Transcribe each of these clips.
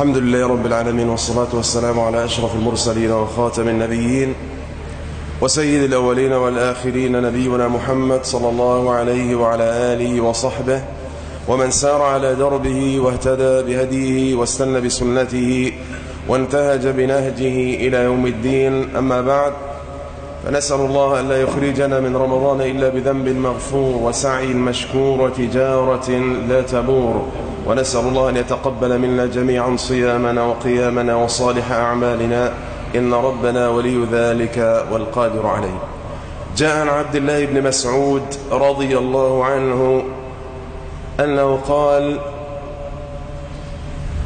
الحمد لله رب العالمين والصلاة والسلام على أشرف المرسلين وخاتم النبيين وسيد الأولين والآخرين نبينا محمد صلى الله عليه وعلى آله وصحبه ومن سار على دربه واهتدى بهديه واستنى بسنته وانتهج بنهجه إلى يوم الدين. أما بعد فنسأل الله أن لا يخرجنا من رمضان إلا بذنب مغفور وسعي مشكور وتجارة لا تبور. ونسأل الله أن يتقبل منا جميعا صيامنا وقيامنا وصالح أعمالنا. إن ربنا ولي ذلك والقادر عليه. جاء عن عبد الله بن مسعود رضي الله عنه أنه قال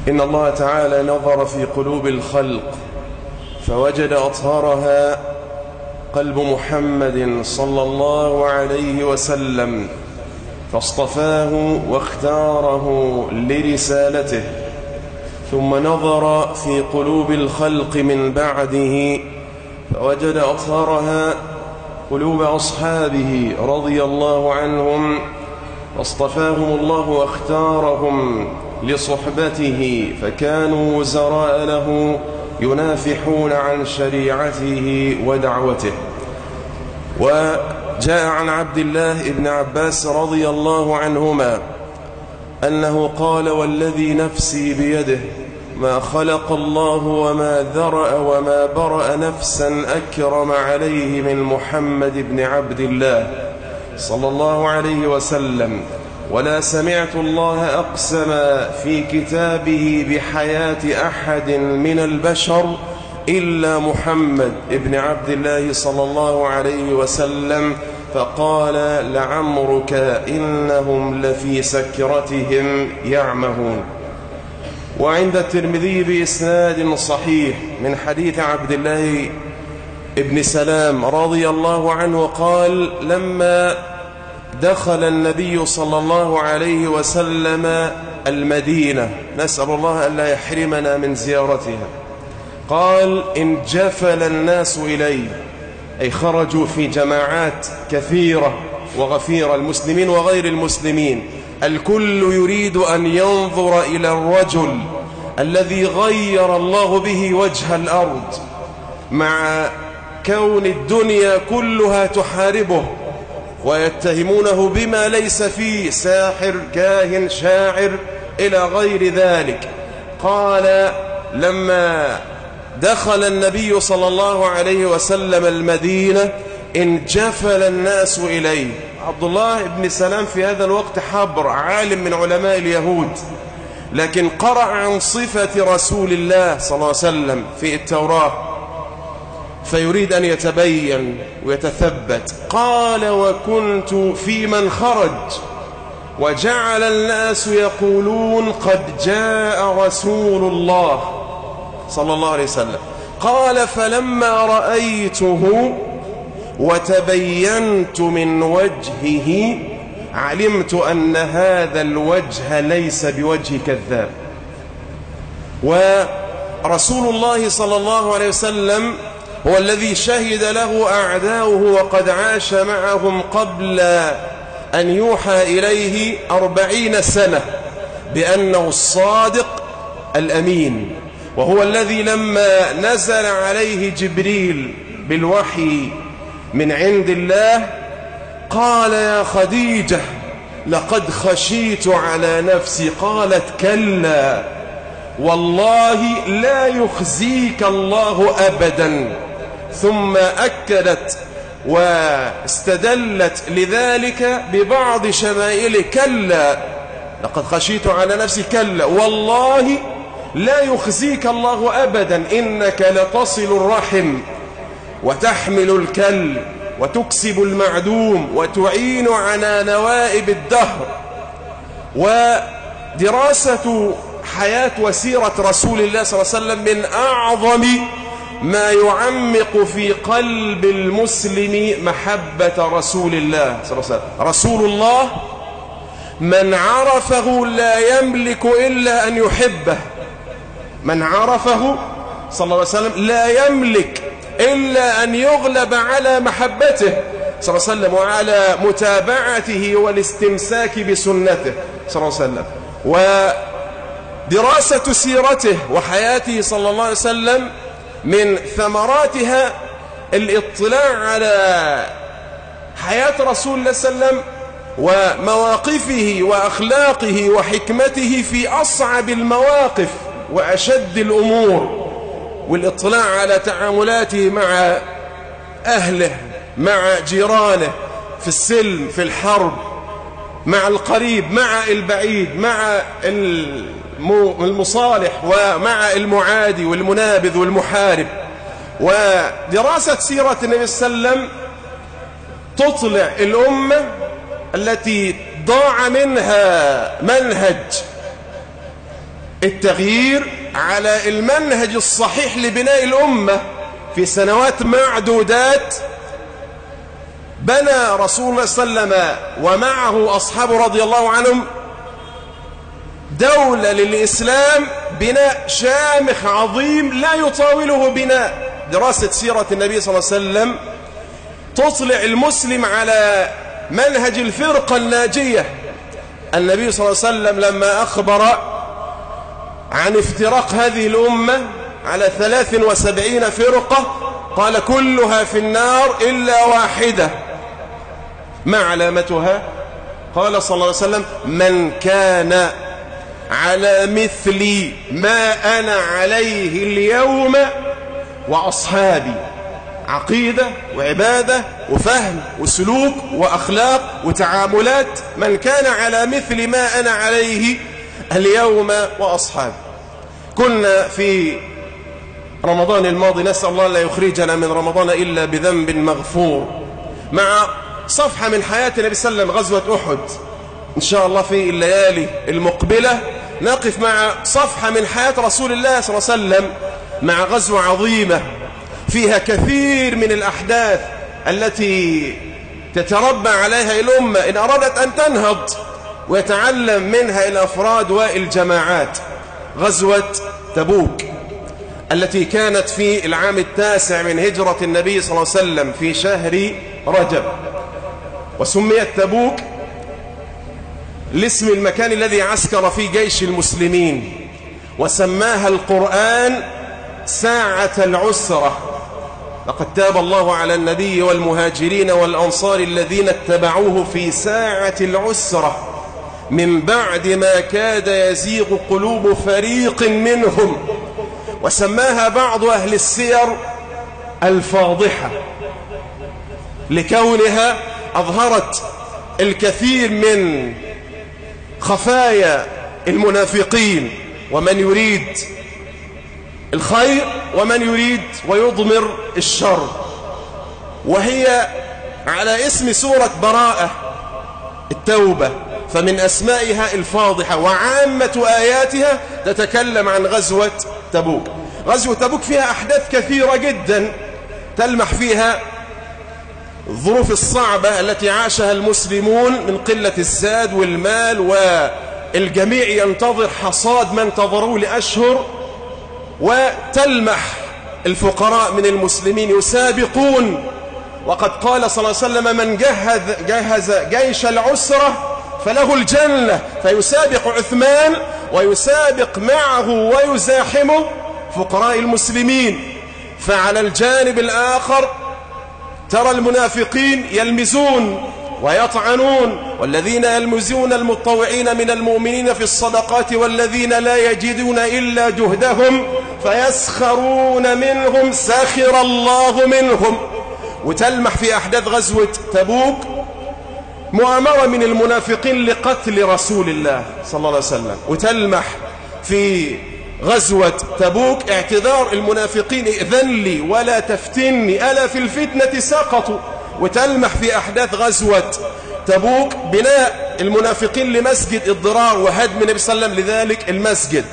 إن الله تعالى نظر في قلوب الخلق فوجد أطهارها قلب محمد صلى الله عليه وسلم. فاصطفاه واختاره لرسالته ثم نظر في قلوب الخلق من بعده فوجد أطهارها قلوب أصحابه رضي الله عنهم واصطفاهم الله واختارهم لصحبته فكانوا وزراء له ينافحون عن شريعته ودعوته. وجاء عن عبد الله بن عباس رضي الله عنهما أنه قال والذي نفسي بيده ما خلق الله وما ذرأ وما برأ نفسا أكرم عليه من محمد بن عبد الله صلى الله عليه وسلم ولا سمعت الله أقسم في كتابه بحياة أحد من البشر إلا محمد ابن عبد الله صلى الله عليه وسلم فقال لعمرك إنهم لفي سكرتهم يعمهون. وعند الترمذي بإسناد صحيح من حديث عبد الله ابن سلام رضي الله عنه قال لما دخل النبي صلى الله عليه وسلم المدينة نسأل الله أن لا يحرمنا من زيارتها. قال إن جفل الناس إليه أي خرجوا في جماعات كثيرة وغفيرة المسلمين وغير المسلمين الكل يريد أن ينظر إلى الرجل الذي غير الله به وجه الأرض. مع كون الدنيا كلها تحاربه ويتهمونه بما ليس فيه ساحر كاهن شاعر إلى غير ذلك. قال لما دخل النبي صلى الله عليه وسلم المدينة انجفل الناس إليه. عبد الله بن سلام في هذا الوقت حبر عالم من علماء اليهود. لكن قرأ عن صفة رسول الله صلى الله عليه وسلم في التوراة. فيريد أن يتبين ويتثبت. قال وكنت في من خرج وجعل الناس يقولون قد جاء رسول الله صلى الله عليه وسلم. قال فلما رأيته وتبينت من وجهه علمت أن هذا الوجه ليس بوجه كذاب. ورسول الله صلى الله عليه وسلم هو الذي شهد له أعداؤه وقد عاش معهم قبل أن يوحى إليه أربعين سنة بأنه الصادق الأمين. وهو الذي لما نزل عليه جبريل بالوحي من عند الله قال يا خديجة لقد خشيت على نفسي قالت كلا والله لا يخزيك الله أبدا. ثم أكدت واستدلت لذلك ببعض شمائل كلا لقد خشيت على نفسي كلا والله لا يخزيك الله أبدا إنك لتصل الرحم وتحمل الكل وتكسب المعدوم وتعين على نوائب الدهر. ودراسة حياة وسيرة رسول الله صلى الله عليه وسلم من أعظم ما يعمق في قلب المسلم محبة رسول الله صلى الله عليه وسلم. رسول الله من عرفه لا يملك إلا أن يحبه. من عرفه صلى الله عليه وسلم لا يملك إلا أن يغلب على محبته صلى الله عليه وسلم وعلى متابعته والاستمساك بسنته صلى الله عليه وسلم. دراسة سيرته وحياته صلى الله عليه وسلم من ثمراتها الاطلاع على حياة رسول الله صلى الله عليه وسلم ومواقفه وأخلاقه وحكمته في أصعب المواقف. وأشد الأمور والإطلاع على تعاملاته مع أهله مع جيرانه في السلم في الحرب مع القريب مع البعيد مع المصالح ومع المعادي والمنابذ والمحارب. ودراسة سيرة النبي صلى الله عليه وسلم تطلع الأمة التي ضاع منها منهج التغيير على المنهج الصحيح لبناء الأمة في سنوات معدودات بنى رسول الله صلى الله عليه وسلم ومعه أصحابه رضي الله عنهم دولة للإسلام بناء شامخ عظيم لا يطاوله بناء. دراسة سيرة النبي صلى الله عليه وسلم تطلع المسلم على منهج الفرقة الناجية. النبي صلى الله عليه وسلم لما أخبر عن افتراق هذه الأمة على ثلاث وسبعين فرقة قال كلها في النار إلا واحدة. ما علامتها؟ قال صلى الله عليه وسلم من كان على مثل ما أنا عليه اليوم وأصحابي. عقيدة وعبادة وفهم وسلوك وأخلاق وتعاملات. من كان على مثل ما أنا عليه اليوم وأصحابي. كنا في رمضان الماضي نسأل الله لا يخرجنا من رمضان إلا بذنب مغفور مع صفحة من حياة النبي صلى الله عليه وسلم غزوة أحد. إن شاء الله في الليالي المقبلة نقف مع صفحة من حياة رسول الله صلى الله عليه وسلم مع غزوة عظيمة فيها كثير من الأحداث التي تتربى عليها الأمة إن أرادت أن تنهض ويتعلم منها الأفراد والجماعات غزوة تبوك التي كانت في العام التاسع من هجرة النبي صلى الله عليه وسلم في شهر رجب. وسميت تبوك لاسم المكان الذي عسكر فيه جيش المسلمين وسماها القرآن ساعة العسرة. لقد تاب الله على النبي والمهاجرين والأنصار الذين اتبعوه في ساعة العسرة. من بعد ما كاد يزيغ قلوب فريق منهم. وسماها بعض أهل السير الفاضحة لكونها أظهرت الكثير من خفايا المنافقين ومن يريد الخير ومن يريد ويضمر الشر. وهي على اسم سورة براءة التوبة. فمن أسمائها الفاضحة وعامة آياتها تتكلم عن غزوة تبوك. غزوة تبوك فيها أحداث كثيرة جدا تلمح فيها الظروف الصعبة التي عاشها المسلمون من قلة الزاد والمال والجميع ينتظر حصاد ما انتظروه لأشهر وتلمح الفقراء من المسلمين يسابقون. وقد قال صلى الله عليه وسلم من جهز, جهز جيش العسرة فله الجنة فيسابق عثمان ويسابق معه ويزاحمه فقراء المسلمين. فعلى الجانب الآخر ترى المنافقين يلمزون ويطعنون والذين يلمزون المطوعين من المؤمنين في الصدقات والذين لا يجدون إلا جهدهم فيسخرون منهم سخر الله منهم. وتلمح في أحداث غزوة تبوك مؤامرة من المنافقين لقتل رسول الله صلى الله عليه وسلم وتلمح في غزوة تبوك. اعتذار المنافقين ائذن لي ولا تفتني ألا في الفتنة سقطوا وتلمح في أحداث غزوة تبوك بناء المنافقين لمسجد الضرار وهدم النبي صلى الله عليه وسلم لذلك المسجد.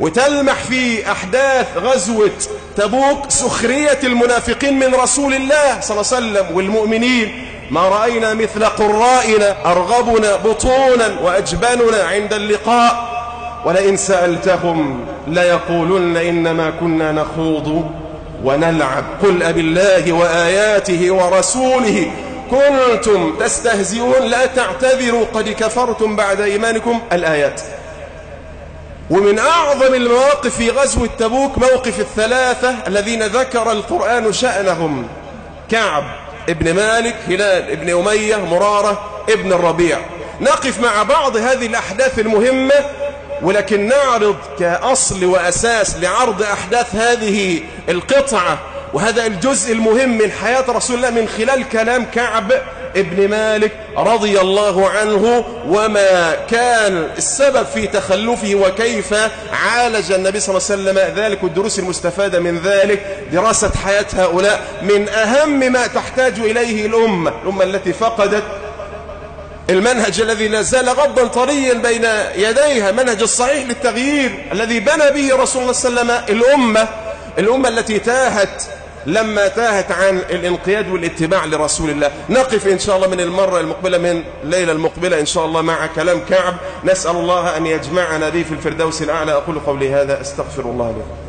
وتلمح في أحداث غزوة تبوك سخرية المنافقين من رسول الله صلى الله عليه وسلم والمؤمنين. ما رأينا مثل قرائنا أرغبنا بطونا وأجبننا عند اللقاء. ولئن سألتهم ليقولن إنما كنا نخوض ونلعب. قل أب الله وآياته ورسوله كنتم تستهزئون لا تعتذروا. قد كفرتم بعد إيمانكم. الآيات. ومن أعظم المواقف في غزوة تبوك موقف الثلاثة الذين ذكر القرآن شأنهم. كعب. ابن مالك هلال ابن أمية مرارة ابن الربيع. نقف مع بعض هذه الأحداث المهمة ولكن نعرض كأصل وأساس لعرض أحداث هذه القطعة. وهذا الجزء المهم من حياة رسول الله من خلال كلام كعب ابن مالك رضي الله عنه وما كان السبب في تخلفه وكيف عالج النبي صلى الله عليه وسلم ذلك والدروس المستفادة من ذلك دراسة حياة هؤلاء من أهم ما تحتاج إليه الأمة الأمة التي فقدت المنهج الذي لا زال غضا طريا بين يديها منهج الصحيح للتغيير الذي بنى به رسول الله صلى الله عليه وسلم الأمة الأمة التي تاهت لما تاهت عن الانقياد والاتباع لرسول الله. نقف إن شاء الله من المرة المقبلة من الليلة المقبلة إن شاء الله مع كلام كعب. نسأل الله أن يجمعنا به في الفردوس الأعلى. أقول قولي هذا أستغفر الله لكم